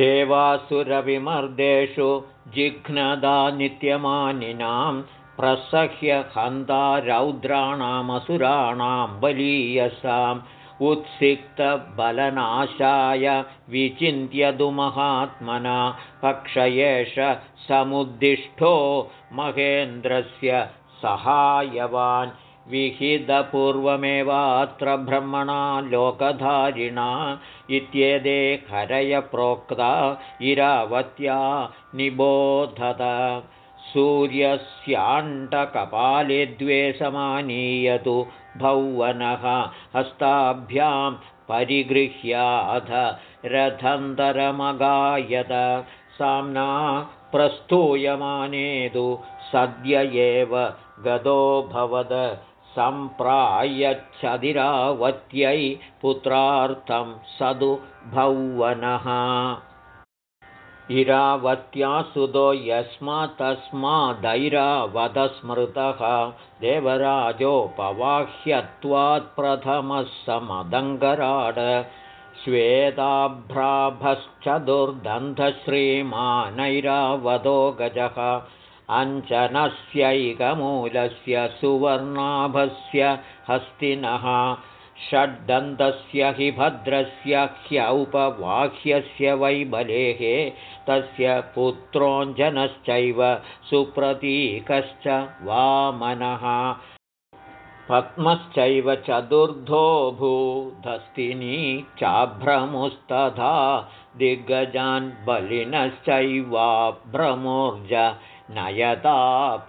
देवासुरविमर्देषु जिघ्नदा नित्यमानिनां प्रसह्य हन्ता रौद्राणामसुराणां बलीयसाम् उत्सिक्तबलनाशाय विचिन्त्यदुमहात्मना पक्ष एष समुद्दिष्टो महेन्द्रस्य सहायवान् विहितपूर्वमेवात्र ब्रह्मणा लोकधारिणा इत्येते प्रोक्ता इरावत्या निबोधत। सूर्यस्याण्डकपाले द्वे समानीयतु भौवनः हस्ताभ्यां परिगृह्याथ रथन्तरमगायत। साम्ना प्रस्तूयमानेतु सद्य एव गतोऽभवद सम्प्रायच्छदिरावत्यै पुत्रार्थं सदु भौवनः। इरावत्या सुतो यस्मात्तस्मादैरावतस्मृतः देवराजोपवाह्यत्वात्प्रथमः समदङ्गराड। श्वेताभ्राभश्चतुर्दन्धश्रीमानैरावतो गजः अञ्चनस्यैकमूलस्य सुवर्णाभस्य हस्तिनः षड्दन्तस्य हि भद्रस्य ह्यौपवाह्यस्य वैबलेः तस्य पुत्रोञ्जनश्चैव सुप्रतीकश्च वामनः। पद्मश्चैव चतुर्धो भूधस्तिनी चाभ्रमुस्तथा दिग्गजान् बलिनश्चैवाभ्रमोर्ज नयताप्सुगान्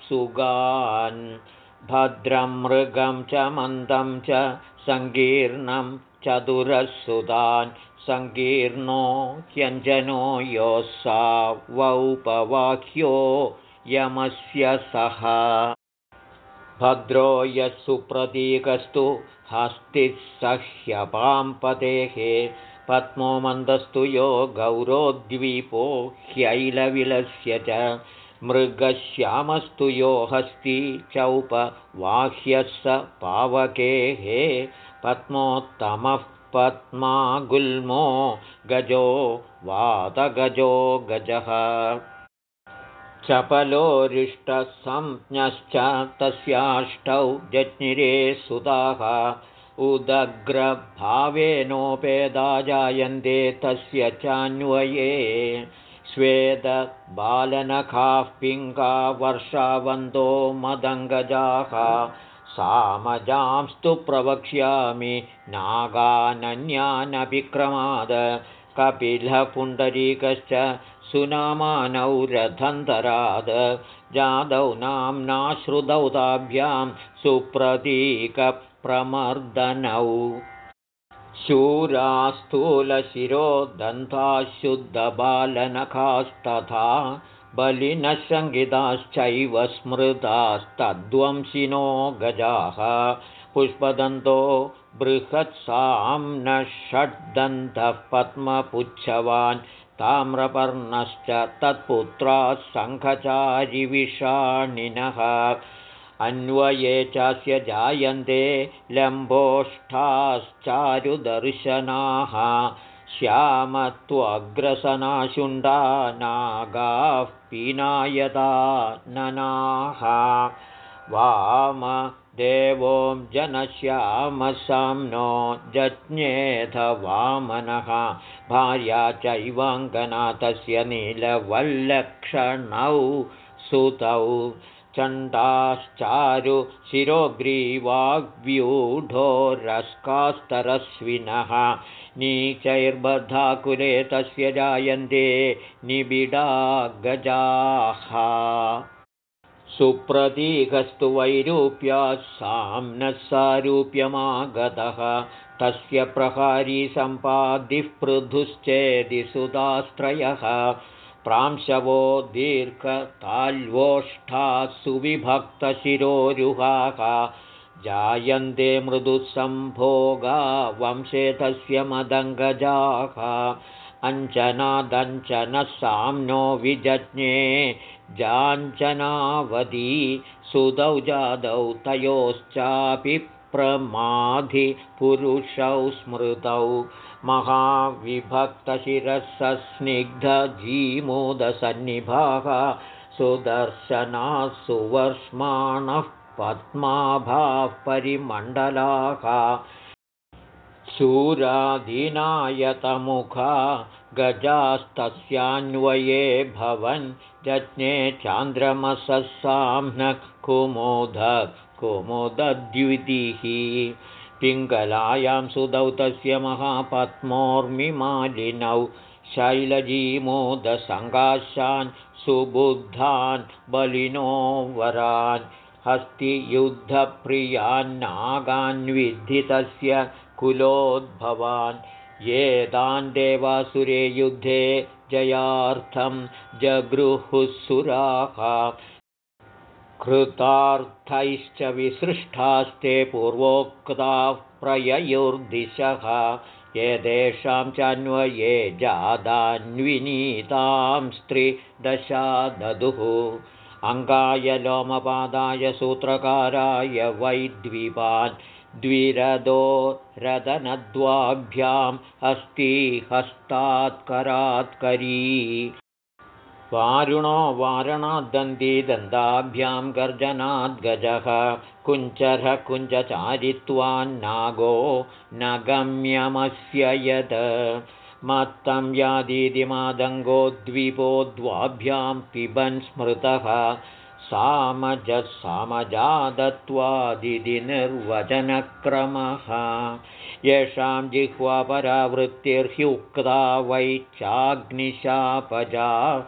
भद्रं मृगं च मन्दं च सङ्कीर्णं चतुरसुतान् सङ्कीर्णो ह्यञ्जनो योऽसा वौपवाह्यो यमस्य सः। भद्रो यः सुप्रतीकस्तु हस्तिः सह्यपाम्पतेः पद्मो मन्दस्तु यो गौरोद्वीपो ह्यैलविलस्य च मृगश्यामस्तु यो हस्ति चौपवाह्यः स पावकेः पद्मोत्तमः पद्मा गुल्मो गजो वातगजो गजः। चपलोरिष्टसंज्ञश्च तस्याष्टौ जज्ञिरे सुताः उदग्रभावेनोपेदा जायन्ते तस्य चान्वये स्वेदबालनखाः पिङ्गा वर्षावन्तो मदङ्गजाः। सामजांस्तु प्रवक्ष्यामि नागानन्यानभिक्रमाद। कपिलपुण्डरीकश्च सुनामानौ रथन्तराद। जादौ नाम्नाश्रुतौ ताभ्यां सुप्रतीकप्रमर्दनौ शूरास्थूलशिरो दन्ताशुद्धबालनखास्तथा बलिनः स्मृतास्तद्वंशिनो गजाः पुष्पदन्तो बृहत्सां षड्दन्तः पद्मपुच्छवान् ताम्रपर्णश्च तत्पुत्राः शङ्खचारिविषाणिनः अन्वये चास्य जायन्ते लम्बोष्ठाश्चारुदर्शनाः। श्यामत्वग्रसनाशुण्डा नागाः पीनायता ननाः। वामदेवों जनश्यामसाम्नो जज्ञेथ वामनः। भार्या चैवाङ्गना तस्य नीलवल्लक्षणौ सुतौ चण्डाश्चारु रस्कास्तरस्विनः नीचैर्बद्धाकुले तस्य जायन्ते निबिडा गजाः। सुप्रतीकस्तु वैरूप्यात् साम्नः सारूप्यमागतः तस्य प्रहारी सम्पादिः पृथुश्चेदि सुदास्त्रयः प्रांशवो दीर्घताल्वोष्ठाः सुविभक्तशिरोरुहाः जायन्ते मृदुसम्भोगा वंशे तस्य मदङ्गजाः अञ्चनादञ्चनः साम्नो विजज्ञे जाञ्चनावधी सुदौ जादौ तयोश्चापि प्रमाधिपुरुषौ स्मृतौ। महाविभक्तशिरसस्निग्धजीमोदसन्निभाः सुदर्शनाः सुवर्ष्माणः पद्माभाः परिमण्डलाः। शूरादिनायतमुखा गजास्तस्यान्वये भवन् जज्ञे चान्द्रमससाम्नः कुमोद कुमुदद्वितिः पिङ्गलायां सुदौ तस्य महापद्मोर्मिमालिनौ शैलजीमोदसङ्गाशान् सुबुद्धान् बलिनो वरान् हस्तियुद्धप्रियान्नागान्विद्धितस्य कुलोद्भवान् ये तान् देवासुरे युद्धे जयार्थं जगृहुसुराः कृतार्थैश्च विसृष्टास्ते पूर्वोक्ताः प्रययुर्दिशः एतेषां चान्वये जादान्विनीतां स्त्रिदशा ददुः अङ्गाय लोमपादाय सूत्रकाराय वैद्वीपान् द्विरदो रदनद्वाभ्याम् अस्ति हस्तात्करात्करी वारुणो वारणाद्दन्ती दन्ताभ्यां गर्जनाद्गजः कुञ्चरः कुञ्चचारित्वान्नागो न गम्यमस्य यत् मत्तं यादीतिमादङ्गो द्विपो द्वाभ्यां पिबन् स्मृतः। सामजः सामजादत्वादिति निर्वचनक्रमः। येषां जिह्वापरावृत्तिर्ह्युक्ता वै चाग्निशापजा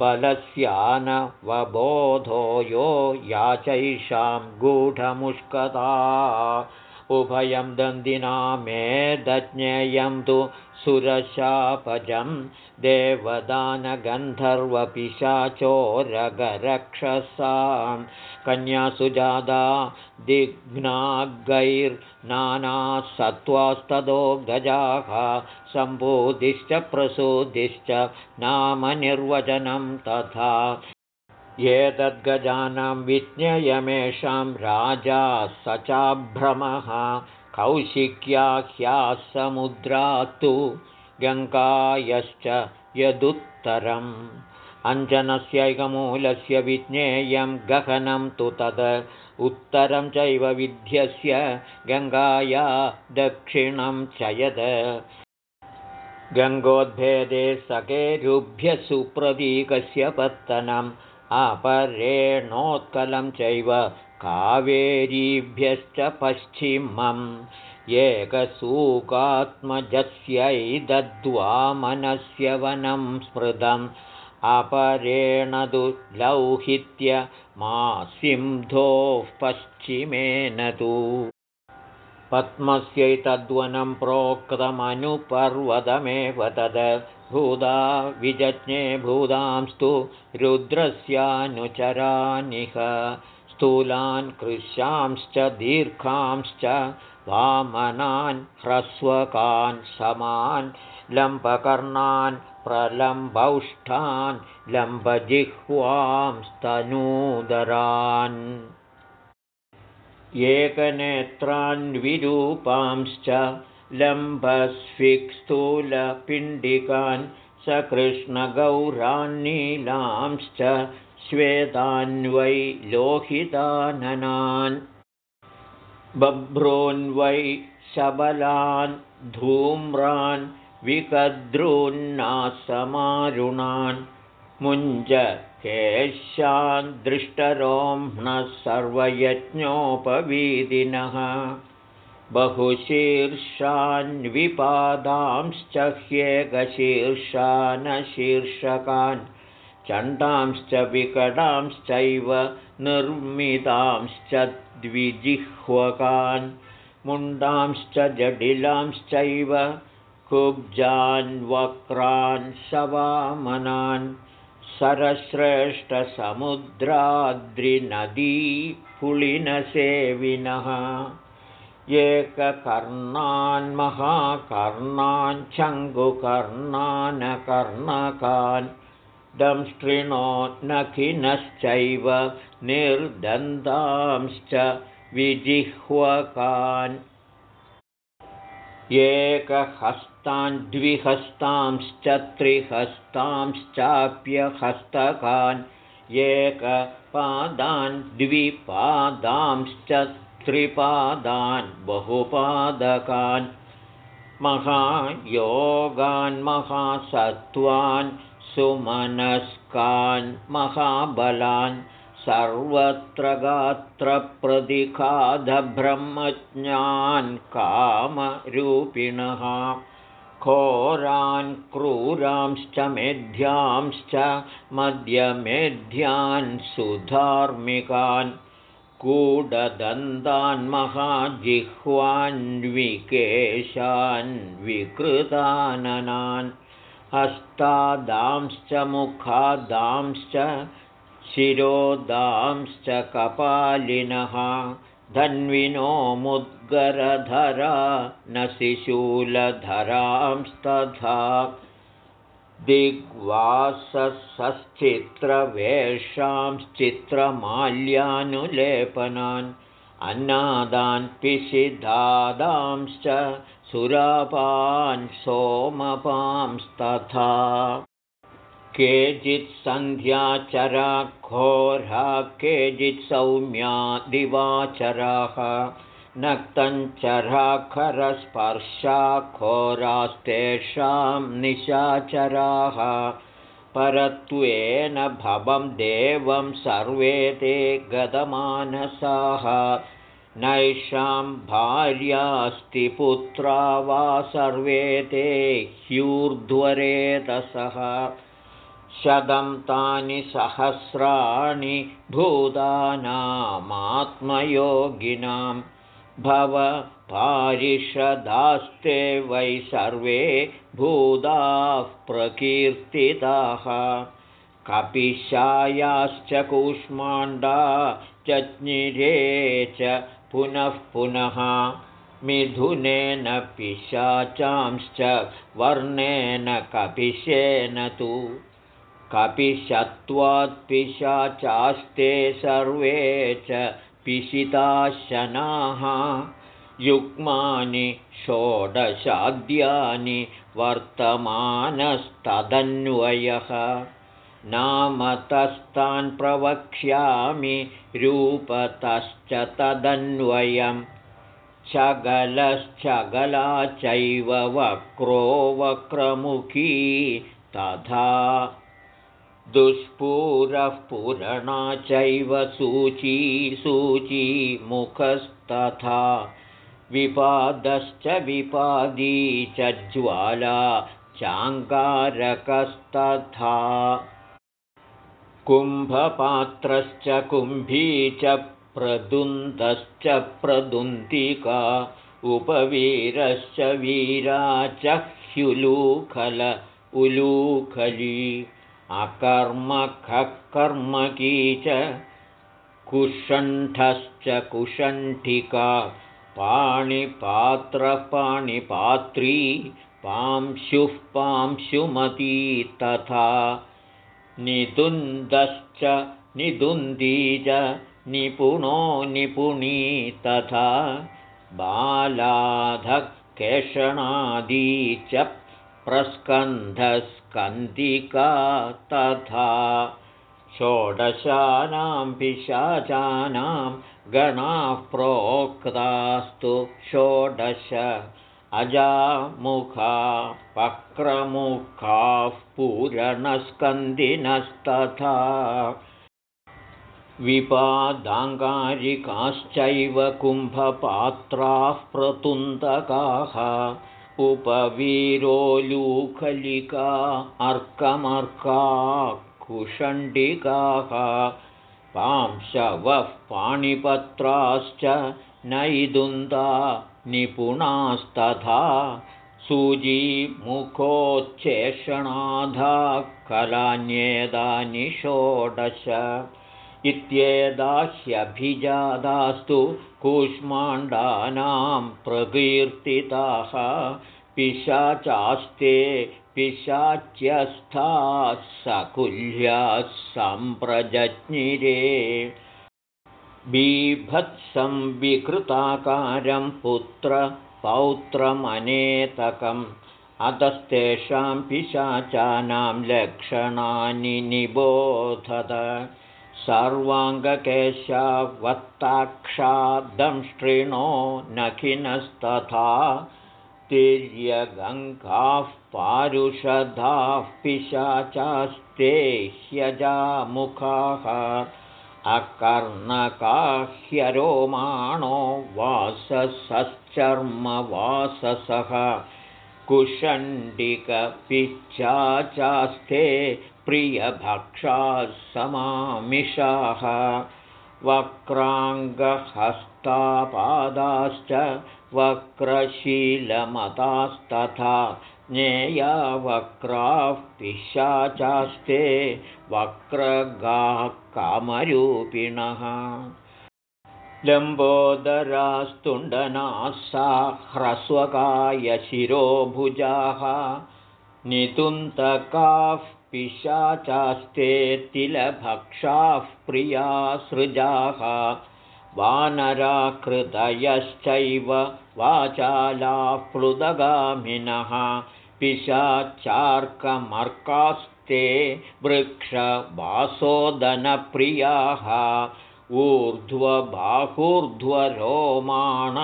बलस्यानवबोधो यो याचैषां गूढमुष्कता। उभयं दन्दिना मेदज्ञेयं तु सुरशापजं देवदानगन्धर्वपिशाचोरगरक्षसां कन्यासुजादा दिघ्नागैर्नानासत्त्वास्तदो गजाः सम्बोधिश्च प्रसूदिश्च नामनिर्वचनं तथा एतद्गजानां विज्ञयमेषां राजा स चाभ्रमः कौशिक्याख्यासमुद्रात्तु गङ्गायश्च यदुत्तरम्। अञ्जनस्यैकमूलस्य विज्ञेयं गहनं तु तद्। उत्तरं चैव विध्यस्य गङ्गाया दक्षिणं च यद्। गङ्गोद्भेदे सकेरुभ्य सुप्रतीकस्य पत्तनम्। अपरेणोत्कलं चैव कावेरीभ्यश्च पश्चिमम् एकसूकात्मजस्यैदद्वामनस्य वनं स्मृतम् अपरेण तु लौहित्य मा सिंधोः पश्चिमेन तु। पद्मस्यैतद्वनं प्रोक्तमनुपर्वतमेव तद्। भूदा विजज्ञे भूदांस्तु रुद्रस्यानुचरानिह स्थूलान् कृशांश्च दीर्घांश्च वामनान् ह्रस्वकान् समान् लम्बकर्णान् प्रलम्बौष्ठान् लम्बजिह्वांस्तनूदरान्। एकनेत्रान्विरूपांश्च लम्बस्विक्स्थूलपिण्डिकान् सकृष्णगौरान्नीलांश्च श्वेतान्वै लोहिताननान् बभ्रून्वै शबलान् धूम्रान् विकद्रून्नासमारुणान् मुञ्ज केशान् दृष्टरोह्णः सर्वयज्ञोपवीदिनः बहुशीर्षान्विपादांश्च ह्येकशीर्षानशीर्षकान् चण्डांश्च विकटांश्चैव निर्मितांश्च द्विजिह्वकान् मुण्डांश्च जटिलांश्चैव कुब्जान्वक्रान् सवामनान् सरश्रेष्ठसमुद्राद्रिनदीपुलिनसेविनः। एककर्णान् महाकर्णान् चङ्गुकर्णानकर्णकान् दंष्ट्रिणो नखिनश्चैव निर्दन्तांश्च विजिह्वकान्। एकहस्तान् द्विहस्तांश्च त्रिहस्तांश्चाप्यहस्तकान्। एकपादान् द्विपादांश्च त्रिपादान् बहुपादकान्। महायोगान् महासत्त्वान्। सुमनस्कान् महाबलान् सर्वत्र गात्रप्रतिखादब्रह्मज्ञान् कामरूपिणः। घोरान् क्रूरांश्च मेध्यांश्च मध्यमेध्यान् सुधार्मिकान् विकृताननान् हस्तादांश्च मुखादांश्च शिरोदांश्च कपालिनः धन्विनो मुद्गरधरा न शिशूलधरांस्तथा। दिग्वासश्चित्रवेषांश्चित्रमाल्यानुलेपनान् अन्नादान् पिशिदादांश्च सुरापान् सोमपांस्तथा। केचित् सन्ध्याचराघोरा केचित् सौम्या दिवाचराः। नक्तञ्चराखरस्पर्शाखोरास्तेषां निशाचराः। परत्वेन भवं देवं सर्वे ते गतमानसाः नैषां भार्यास्ति पुत्रा वा सर्वे ते ह्यूर्ध्वरेतसः शतं तानि सहस्राणि भूतानामात्मयोगिनां। भव पारिषदास्ते वै सर्वे भूताः प्रकीर्तिताः। कपिशायाश्च कूष्माण्डा चज्ञिरे च पुनः पुनः मिथुनेन पिशाचांश्च वर्णेन कपिशेन तु। कपिशत्वात्पिशाचास्ते सर्वे च पिशिताशनाः। युग्मानि षोडशाद्यानि वर्तमानस्तदन्वयः नामतस्तान् प्रवक्ष्यामि रूपतश्च तदन्वयं चगलश्चगला चैव वक्रो वक्रमुखी तथा। दुष्पूरः पुरणा चैव सूची सूची मुखस्तथा। विपादश्च विपादी च ज्वाला चाङ्गारकस्तथा कुम्भपात्रश्च कुम्भी च प्रदुन्दश्च प्रदुन्तिका उपवीरश्च वीरा च ह्युलूखल उलूखली अकर्मखकर्मकी च कुषण्ठश्च कुषण्ठिका पाणिपात्रपाणिपात्री पांशुः पांशुमती तथा निदुन्दश्च निदुन्दी च निपुणो निपुणी तथा बालाधकेषणादी च प्रस्कन्धस्कन्दिका तथा षोडशानां पिशाचानां गणाः प्रोक्तास्तु षोडश अजामुखा वक्रमुखाः पूरणस्कन्दिनस्तथा विपादाङ्गारिकाश्चैव कुम्भपात्राः प्रतुन्दकाः। उपवीरोलूखलिका अर्कमर्का कुषण्डिकाः। पांशवः पाणिपत्राश्च नैदुन्दा निपुणास्तथा सूजीमुखोच्चेषणाधा कलान्येदानि षोडश इत्येदाह्यभिजादास्तु कूष्माण्डानां प्रकीर्तिताः पिशाचास्ते पिशाच्यस्थाः सकुल्याः सम्प्रजज्ञिरे बीभत्सं विकृताकारं पुत्रपौत्रमनेतकम् अतस्तेषां पिशाचानां लक्षणानि निबोधत सर्वाङ्गकेशावत्ताक्षादंष्टृणो नखिनस्तथा। तिर्यगङ्गाः पारुषधाः पिशाचास्ते ह्यजामुखाः अकर्णकाह्यरोमाणो वाससश्चर्मवाससः कुषण्डिकपिच्चाचास्ते प्रियभक्षाः समामिषाः वक्राङ्गहस्तापादाश्च वक्रशीलमतास्तथा ज्ञेया वक्राः पिशाचास्ते वक्रगाः कामरूपिणः। लम्बोदरास्तुण्डनाः सा ह्रस्वकायशिरोभुजाः नितुन्तकाः पिशाचास्ते तिलभक्षाः प्रियासृजाः वानराकृतयश्चैव वाचालाः प्लुदगामिनः पिशाचार्कमर्कास्ते वृक्षवासोदनप्रियाः ऊर्ध्वबाहूर्ध्वरोमाण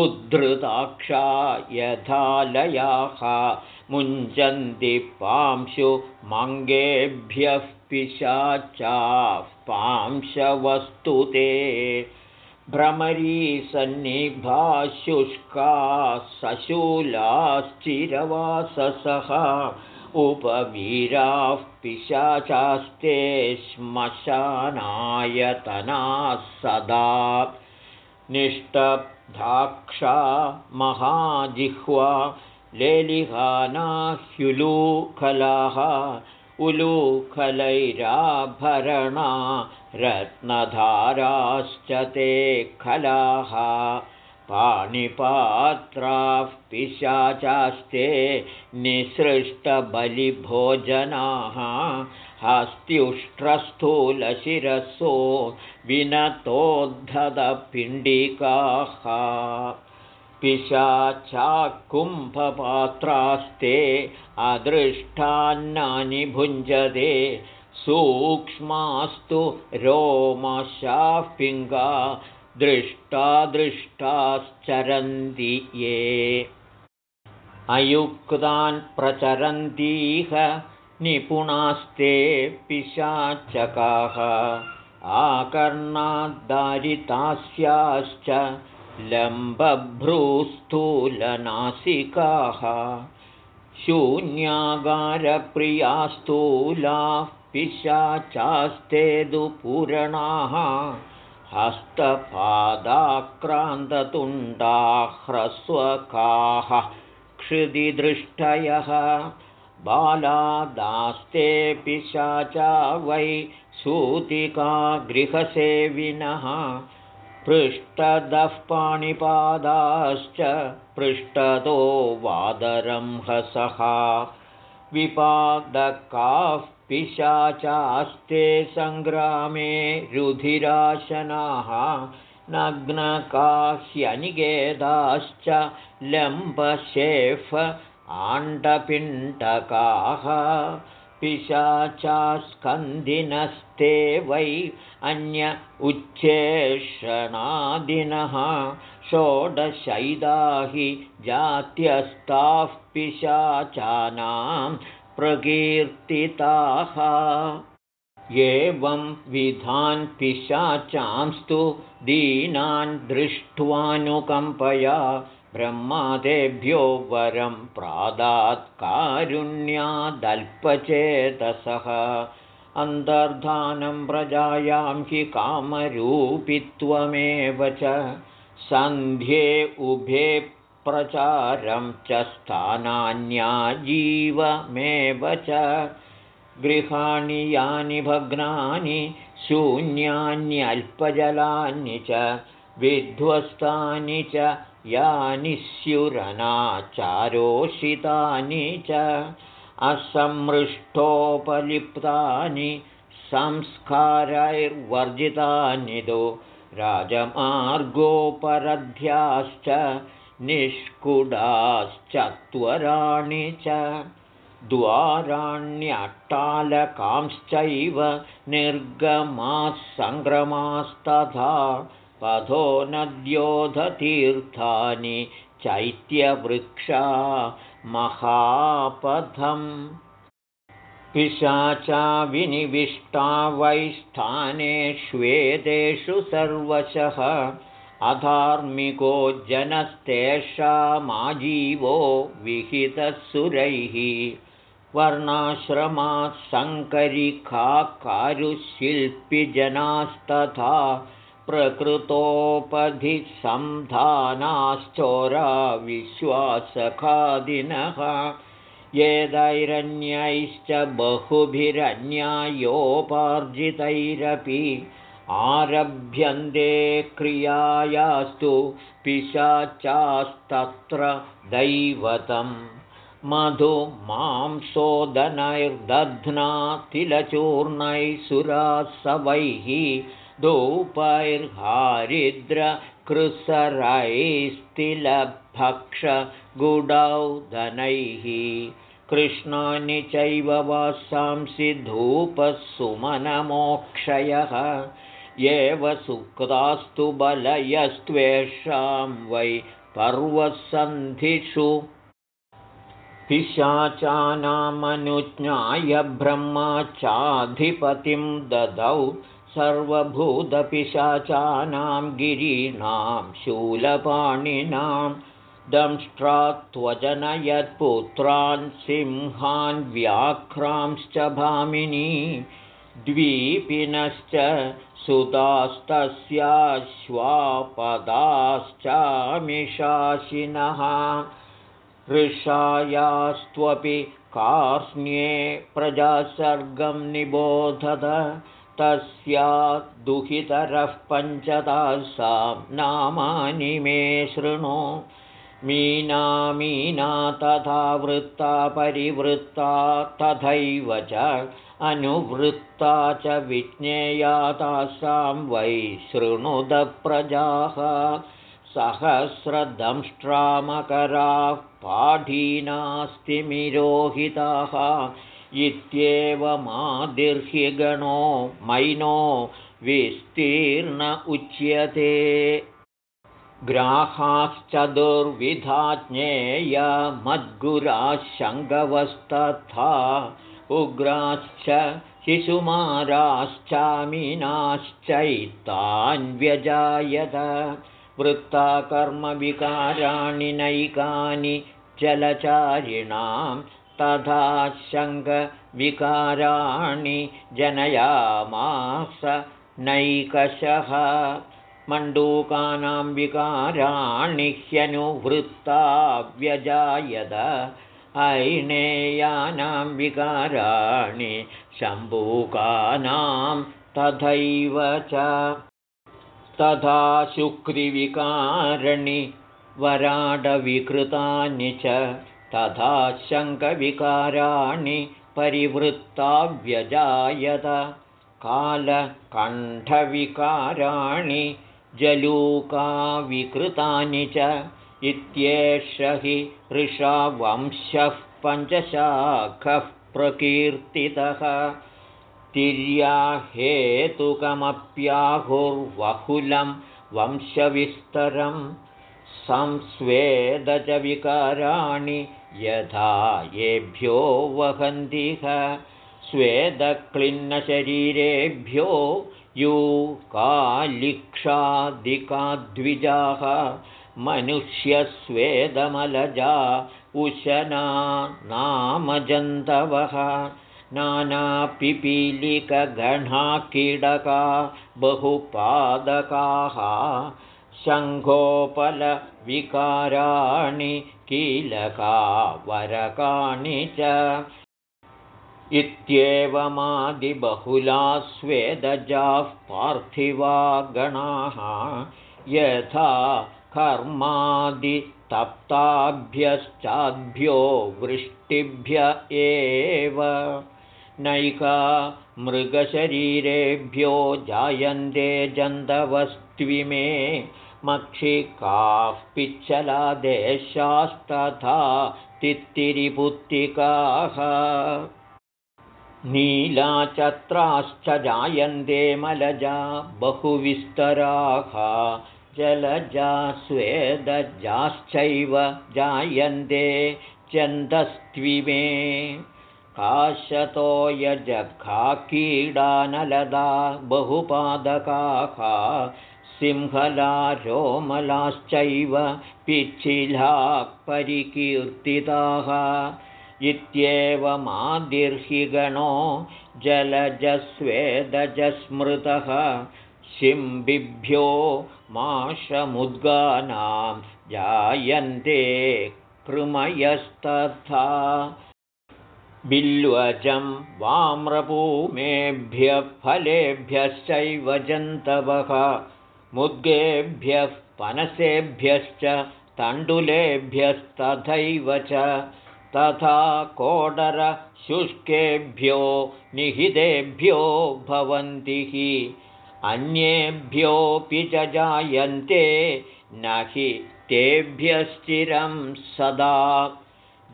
उद्धृताक्षा यथालयाः मुञ्चन्ति पांशु मङ्गेभ्यः पिशाचाः पांशवस्तु ते भ्रमरीसन्निभा शुष्काः सशूलाश्चिरवाससः उपवीराः पिशाचास्ते श्मशानायतनाः सदा निष्टब्धाक्षा महाजिह्वा लेलिहानाह्युलूखलाः उलूखलैराभरणा रत्नधाराश्च ते खलाः पाणिपात्राः पिशाचास्ते निसृष्टबलिभोजनाः हस्त्युष्ट्रस्थूलशिरसो विनतोद्धतपिण्डिकाः पिशाचाकुम्भपात्रास्ते अदृष्टान्नानि भुञ्जते। सूक्ष्मास्तु रोमशाः पिङ्गा दृष्टादृष्टाश्चरन्ति ये। अयुक्तान् प्रचरन्तीह निपुणास्ते पिशाचकाः। आकर्णाद्दारितास्याश्च लम्बभ्रूस्थूलनासिकाः शून्यागारप्रियास्तूलाः पिशाचास्ते दुपूरणाः हस्तपादाक्रान्ततुण्डाह्रस्वकाः क्षिदिदृष्टयः बालादास्ते पिशाचा वै सूतिका गृहसेविनः पृष्ठदः पाणिपादाश्च पृष्ठतो वादरंहसः विपादकाः पिशाचास्ते सङ्ग्रामे रुधिराशनाः नग्नकाह्यनिकेदाश्च लम्बशेफ आण्डपिण्डकाः पिशाचास्कन्दिनस्ते वै अन्य उच्चेषणादिनः षोडशैदा हि जात्यस्ताः पिशाचानां प्रकीर्तिताः। एवं विधान् पिशाचांस्तु दीनान् दृष्ट्वानुकम्पया ब्रह्मादेभ्यो वरं प्रादात्कारुण्यादल्पचेतसः। अन्तर्धानं प्रजायां हि कामरूपित्वमेव च। सन्ध्ये उभे प्रचारं च स्थानान्याजीवमेव च। गृहाणि यानि भग्नानि शून्यान्यल्पजलानि च। विध्वस्तानि च यानि स्युरनाचारोषितानि च असमृष्टोपलिप्तानि संस्कारैर्वर्जितानि दो राजमार्गोपरध्याश्च निष्कुडाश्चत्वराणि च। द्वाराण्यट्टालकांश्चैव निर्गमाः सङ्ग्रमास्तथा पथो नद्योधतीर्थानि चैत्यवृक्षा महापथम्। पिशाचा विनिविष्टा वै स्थानेष्वेदेषु सर्वशः। अधार्मिको जनस्तेषामाजीवो विहितसुरैः। वर्णाश्रमाः सङ्करिखाकारुशिल्पिजनास्तथा प्रकृतोपधिसन्धानाश्चोरा विश्वासखादिनः ये दैरन्यैश्च बहुभिरन्यायोपार्जितैरपि आरभ्यन्ते क्रियायास्तु पिशाचास्तत्र दैवतं मधु मांसोदनैर्दध्ना तिलचूर्णैः सुरासवैः धूपैर्हारिद्रकृसरैस्तिलभक्षगुडौदनैः कृष्णानि चैव वासांसि धूपः सुमनमोक्षयः एव सुक्तास्तु बलयस्त्वेषां वै पर्वसन्धिषु। पिशाचानामनुज्ञाय ब्रह्मा चाधिपतिं ददौ सर्वभूतपिशाचानां गिरीणां शूलपाणिनां दंष्ट्रात्वजनयत्पुत्रान् सिंहान् व्याघ्रांश्च भामिनी द्वीपिनश्च सुतास्तस्याश्वापदाश्चामिषाशिनः ऋषायास्त्वपि कार्ष्ण्ये प्रजासर्गं निबोधत तस्या दुहितरः पञ्चदासां नामानि मे शृणु। मीना मीना तथा वृत्ता परिवृत्ता तथैव च अनुवृत्ता च विज्ञेया तासां वै शृणुदप्रजाः। सहस्रदंष्ट्रामकराः पाठीनास्तिमिरोहिताः इत्येवमादिर्ह्यगणो मैनो विस्तीर्ण उच्यते। ग्राहाश्चतुर्विधा ज्ञेयमद्गुराशङ्गवस्तथा उग्राश्च शिशुमाराश्चामीनाश्चैतान्व्यजायत। वृत्ताकर्मविकाराणि नैकानि जलचारिणां तथा शङ्गविकाराणि जनयामास नैकशः। मण्डूकानां विकाराणि ह्यनुवृत्ता व्यजायत ऐणेयानां विकाराणि शम्भूकानां तथैव च। तथा शुक्रिविकारणि वराडविकृतानि च तथा शङ्खविकाराणि परिवृत्ता व्यजायत। कालकण्ठविकाराणि जलूकाविकृतानि च इत्येष हि ऋषावंशः पञ्चशाखः प्रकीर्तितः। तिर्याहेतुकमप्याहुर्वहुलं वंशविस्तरं संस्वेदजविकाराणि यथा येभ्यो वहन्तिः स्वेदक्लिन्नशरीरेभ्यो यूकालिक्षादिकाद्विजाः मनुष्यस्वेदमलजा उशना नामजन्तवः नानापिपीलिकगणा कीडका बहुपादकाः शङ्घोपलविकाराणि कीलका वरकाणि च। इत्येवमादिबहुला स्वेदजाः पार्थिवा गणाः। यथा कर्मादितप्ताभ्यश्चाद्भ्यो वृष्टिभ्य एव। नैका मृगशरीरेभ्यो जायन्ते जन्तवस्त्विमे मक्षिकाः पिच्छलादेशास्तथा तित्तिरिपुत्तिकाः। नीलाचत्राश्च जायन्ते मलजा बहुविस्तराः। जलजा स्वेदजाश्चैव जायन्ते चन्दस्त्विमे काशतो यजखाकीडानलदा बहुपादकाः सिंहला रोमलाश्चैव पिच्छिलाः परिकीर्तिताः इत्येवमादिर्हिगणो जलजस्वेदजस्मृतः। शिम्बिभ्यो माशमुद्गानां जायन्ते कृमयस्तथा। बिल्वजं वाम्रभूमेभ्यः फलेभ्यश्चैव जन्तवः मुद्गेभ्यः पनसेभ्यश्च तण्डुलेभ्यस्तथैव च तथा कोडरशुष्केभ्यो निहितेभ्यो भवन्ति हि। अन्येभ्योऽपि च जायन्ते न हि तेभ्यश्चिरं सदा।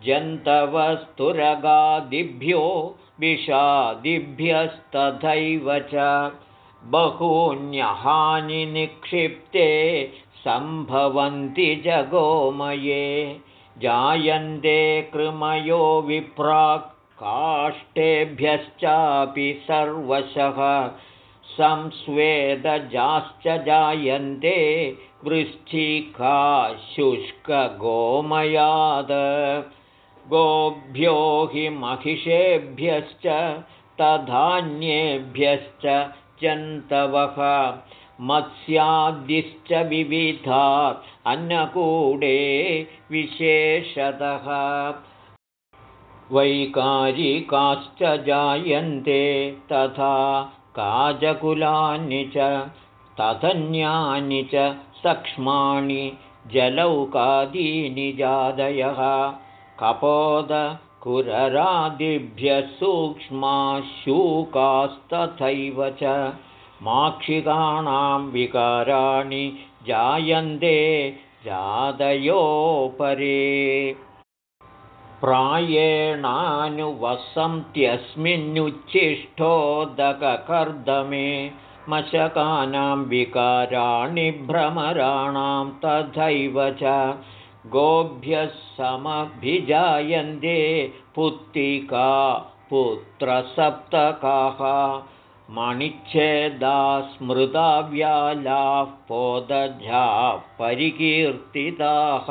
जन्तवस्तुरगादिभ्यो विषादिभ्यस्तथैव च बहून्यहानि निक्षिप्ते सम्भवन्ति जगोमये। जायन्ते कृमयो विप्राक् काष्ठेभ्यश्चापि सर्वशः। संस्वेदजाश्च जायन्ते वृश्चिका शुष्कगोमयाद। गोभ्यो हि महिषेभ्यश्च तधान्येभ्यश्च जन्तवः मत्स्यादिश्च विविधात् अन्नकूडे विशेषतः। वैकारिकाश्च जायन्ते तथा काजकुलानि च तथन्यानि च सक्ष्माणि जलौकादीनि जादयः कपोदकुररादिभ्यः सूक्ष्माशूकास्तथैव च माक्षिकाणां विकाराणि जायन्ते जादयोपरे। प्रायेणानुवसन्त्यस्मिन्नुच्छिष्टोदककर्दमे मशकानां विकाराणि भ्रमराणां तथैव च गोभ्यः समभिजायन्ते पुत्तिका पुत्रसप्तकाः मणिच्छेदा स्मृताव्यालाः पोदझाः परिकीर्तिताः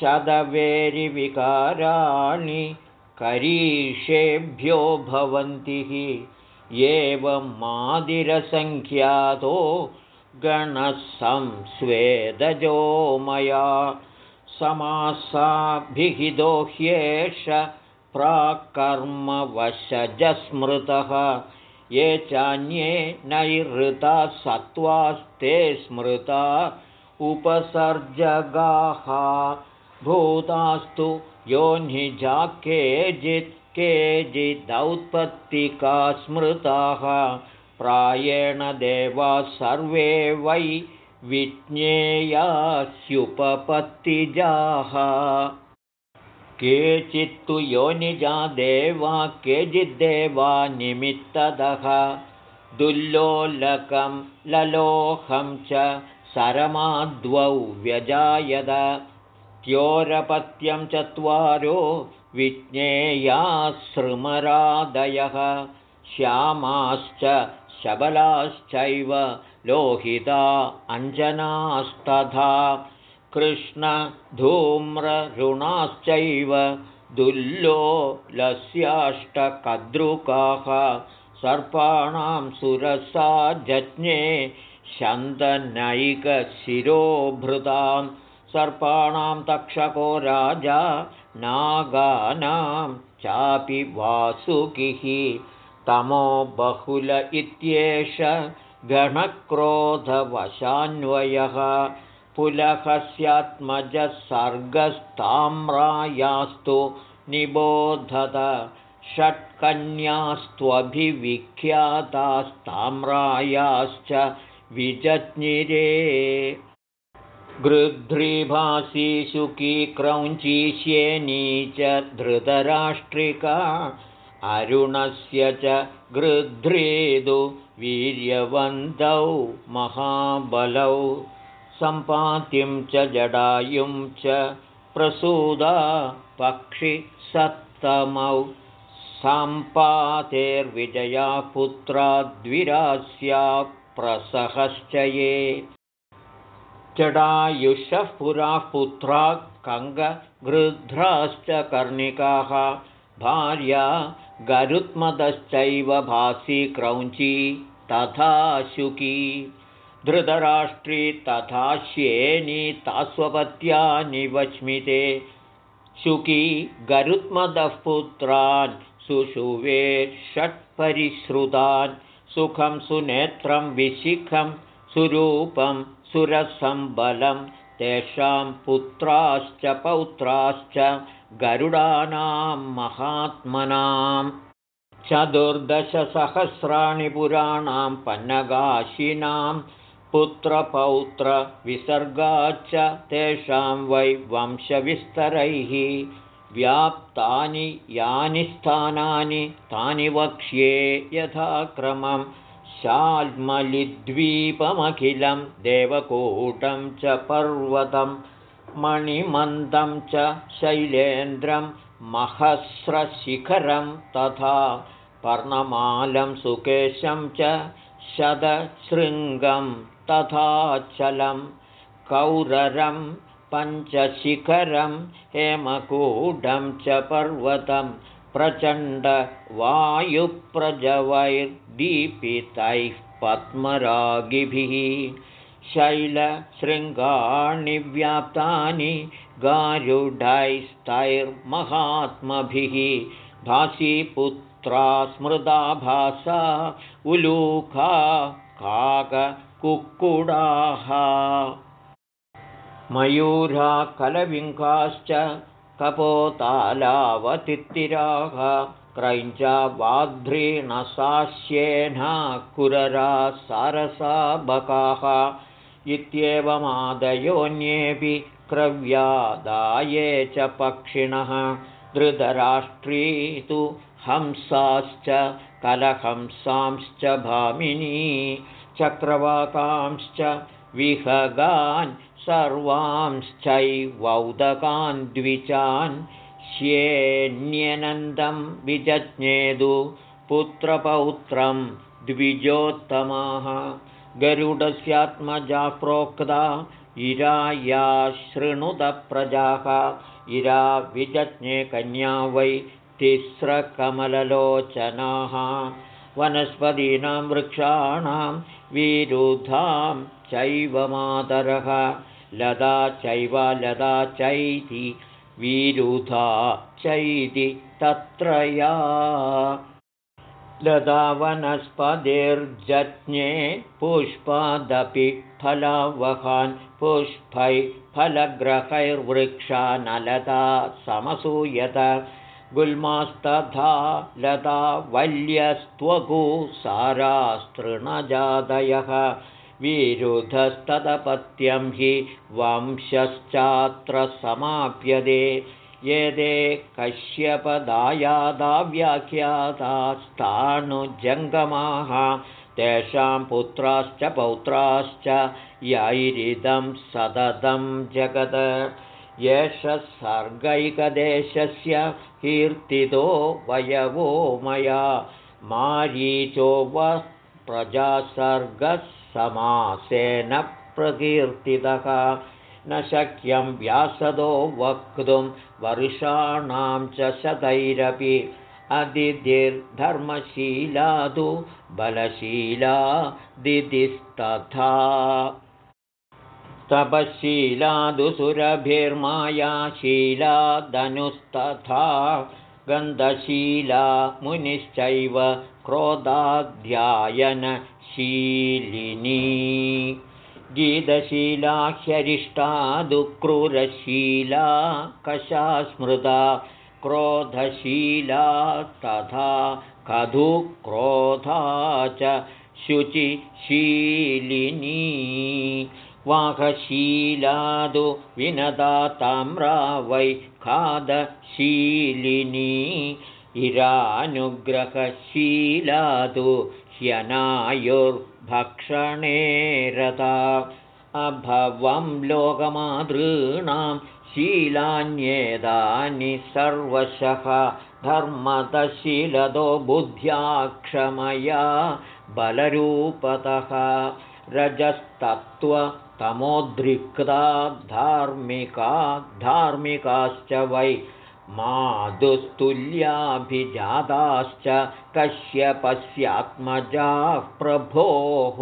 शतवेरिविकाराणि करीषेभ्यो भवन्ति हि एवमादिरसङ्ख्यातो गणः संस्वेदजो मया समासाभिहितो ह्येष प्राक्कर्मवशजस्मृतः ये चान्ये नैरृता सत्त्वास्ते स्मृता उपसर्जगाः। भूतास्तु योनिजा केचित् केचिदौत्पत्तिका स्मृताः प्रायेण देवाः सर्वे वै विज्ञेयास्युपपत्तिजाः। केचित्तु योनिजा देवा केचिद्देवा निमित्तदः। दुल्लोलकं ललोहं च सरमाद्वौ व्यजायद। त्योरपत्यं चत्वारो विज्ञेयाश्रुमरादयः। श्यामाश्च शबलाश्चैव लोहिता अञ्जनास्तथा। कृष्णधूम्रऋणाश्चैव दुल्लो लस्याष्टकद्रुकाः। सर्पाणां सुरसा जज्ञे शन्दनैकशिरोभृतां सर्पाणां तक्षको राजा नागानां चापि वासुकिः तमो बहुल इत्येष गणक्रोधवशान्वयः पुलहस्यात्मजः सर्गस्ताम्रायास्तु निबोधत षट्कन्यास्त्वभिविख्यातास्ताम्रायाश्च विजज्ञिरे। शुकी क्रौञ्चीष्येनी च धृतराष्ट्रिका अरुणस्य च गृध्रेदु वीर्यवन्तौ महाबलौ सम्पातिं च जडायुं च प्रसूदा पक्षिसत्तमौ। सम्पातेर्विजया पुत्राद्विरास्या प्रसहश्च ये। जडायुषः पुरा पुत्रा कङ्गगृध्राश्च कर्णिकाः भार्या गरुत्मदश्चैव भासी क्रौञ्ची तथा शुकी। धृतराष्ट्री तथा श्येनी तास्वपत्या निवश्मिते शुकी गरुत्मदः पुत्रान् सुषुवे षट्परिश्रुतान्। सुखं सुनेत्रं विशिखं सुरूपं सुरसम्बलं तेषां पुत्राश्च पौत्राश्च गरुडानां महात्मनां चतुर्दशसहस्राणि पुराणां पन्नगाशिनां पुत्रपौत्रविसर्गाच्च तेषां वै वंशविस्तरैः व्याप्तानि यानि स्थानानि तानि वक्ष्ये यथाक्रमं शाल्मलिद्वीपमखिलं देवकूटं च पर्वतं मणिमन्दं च शैलेन्द्रं महस्रशिखरं तथा पर्णमालं सुकेशं च शतशृङ्गं तथाचलं कौररं पञ्चशिखरं हेमकूटं च पर्वतं प्रचण्डवायुप्रजवैर्दीपितैः पद्मरागिभिः शैलशृङ्गाणि व्याप्तानि गारुढैस्तैर्महात्मभिः भासीपुत्रा स्मृदा भासा उलूखा काककुक्कुडाः। मयूरा कलविङ्काश्च कपोतालावतित्तिराः क्रैञ्चा वाध्रीणसास्येना कुररा सारसा बकाः इत्येवमादयोऽन्येऽपि क्रव्यादाये च पक्षिणः धृतराष्ट्री तु हंसाश्च कलहंसांश्च भामिनी चक्रवाकांश्च विहगान् सर्वांश्चैवौदकान् द्विचान् श्येन्यनन्दं विजज्ञेदु पुत्रपौत्रं द्विजोत्तमाः गरुडस्यात्मजा प्रोक्ता इरा या शृणुतप्रजाः इरा विजज्ञे कन्या वै तिस्रकमललोचनाः। वनस्पतीनां वृक्षाणां विरुधां चैव मातरः। लदा चैव लदा चैति विरुधा चैति तत्रया। लदा वनस्पतिर्जज्ञे पुष्पादपि फलावहान् पुष्पै फलग्रहैर्वृक्षानलता समसूयत। गुल्मास्तथा लता वल्यस्त्वगुसारास्तृणजातयः विरुधस्तदपत्यं हि वंशश्चात्र समाप्यते यदे कश्यपदायादाव्याख्यातास्तानुजङ्गमाः तेषां पुत्राश्च पौत्राश्च यैरिदं सततं जगत् एष सर्गैकदेशस्य कीर्तितो वयवो मया। मारीचो वः प्रजासर्गसमासेन प्रकीर्तितः न शक्यं व्यासदो वक्तुं वर्षाणां च शतैरपि अदितिर्धर्मशीलादु बलशीला दिदिस्तथा तपःशीलादुसुरभिर्मायाशीलादनुस्तथा गन्धशीला मुनिश्चैव क्रोधाध्यायनशीलिनी गीतशीला ह्यरिष्टादुक्रूरशीला कषा स्मृता क्रोधशीला तथा कधुक्रोधा च शुचिशीलिनी वाहशीलादु विनदा ताम्रा वै खादशीलिनी इरानुग्रहशीलादु ह्यनायुर्भक्षणे रता। अभवं लोकमातॄणां शीलान्येदानि सर्वशः। धर्मतशीलतो बुद्ध्या क्षमया बलरूपतः। रजस्तत्त्वतमोद्रिक्ता धार्मिका धार्मिकाश्च वै माधुस्तुल्याभिजाताश्च कश्यपस्यात्मजाः प्रभोः।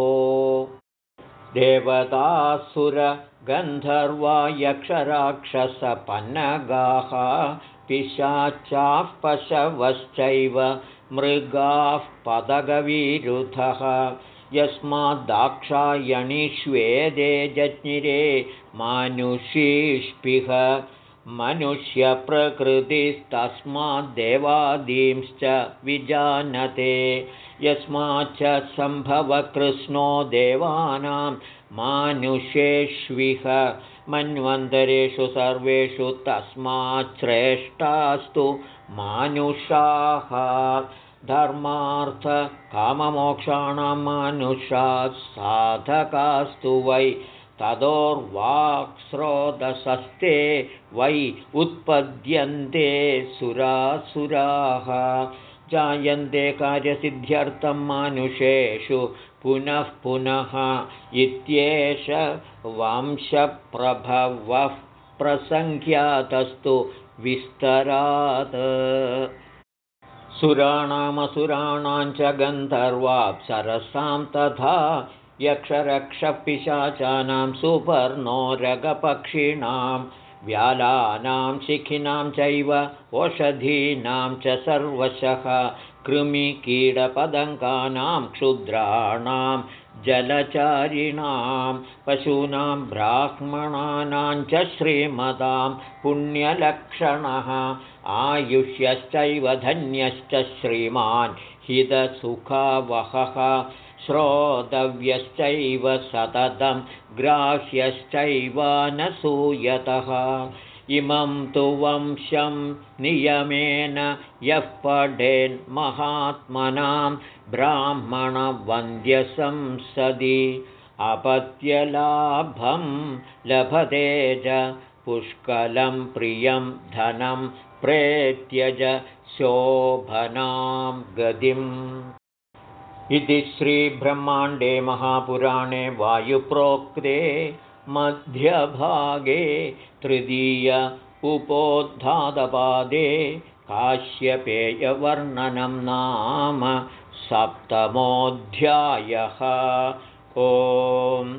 देवतासुरगन्धर्वा यक्षराक्षसपन्नगाः पिशाचाः पशवश्चैव मृगाः पदगविरुधः। यस्माद्दाक्षायणिष्वेदे जज्ञिरे मानुषीष्पिह मनुष्यप्रकृतिस्तस्माद्देवादींश्च विजानते। यस्माच्च सम्भवकृष्णो देवानां मानुषेष्विह। मन्वन्तरेषु सर्वेषु तस्माच्छ्रेष्ठास्तु मानुषाः। धर्मार्थकाममोक्षाणां मानुषाः साधकास्तु वै तदोर्वाक्स्रोतसस्ते वै उत्पद्यन्ते सुरासुराः। जायन्ते कार्यसिद्ध्यर्थं मानुषेषु पुनः पुनः इत्येष वंशप्रभवः प्रसङ्ख्यातस्तु विस्तरात्। सुराणामसुराणां च गन्धर्वाप्सरसां तथा यक्षरक्षपिशाचानां सुपर्णोरगपक्षिणां व्यालानां शिखिनां चैव ओषधीनां च सर्वशः कृमिकीडपदङ्कानां क्षुद्राणां जलचारिणां पशूनां ब्राह्मणानां च श्रीमतां पुण्यलक्षणः आयुष्यश्चैव धन्यश्च श्रीमान् हितसुखावहः श्रोतव्यश्चैव सततं ग्राह्यश्चैवानसूयतः इमं तु वंशं नियमेन यः पठेन्महात्मनां ब्राह्मणवन्द्यसंसदि। अपत्यलाभं लभते च पुष्कलं प्रियं धनं प्रेत्यज शोभनां गतिम् इति श्रीब्रह्माण्डे महापुराणे वायुप्रोक्ते मध्यभागे तृतीय उपोद्धातपादे काश्यपेयवर्णनं नाम सप्तमोऽध्यायः। ओम्